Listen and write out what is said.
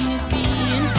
It's being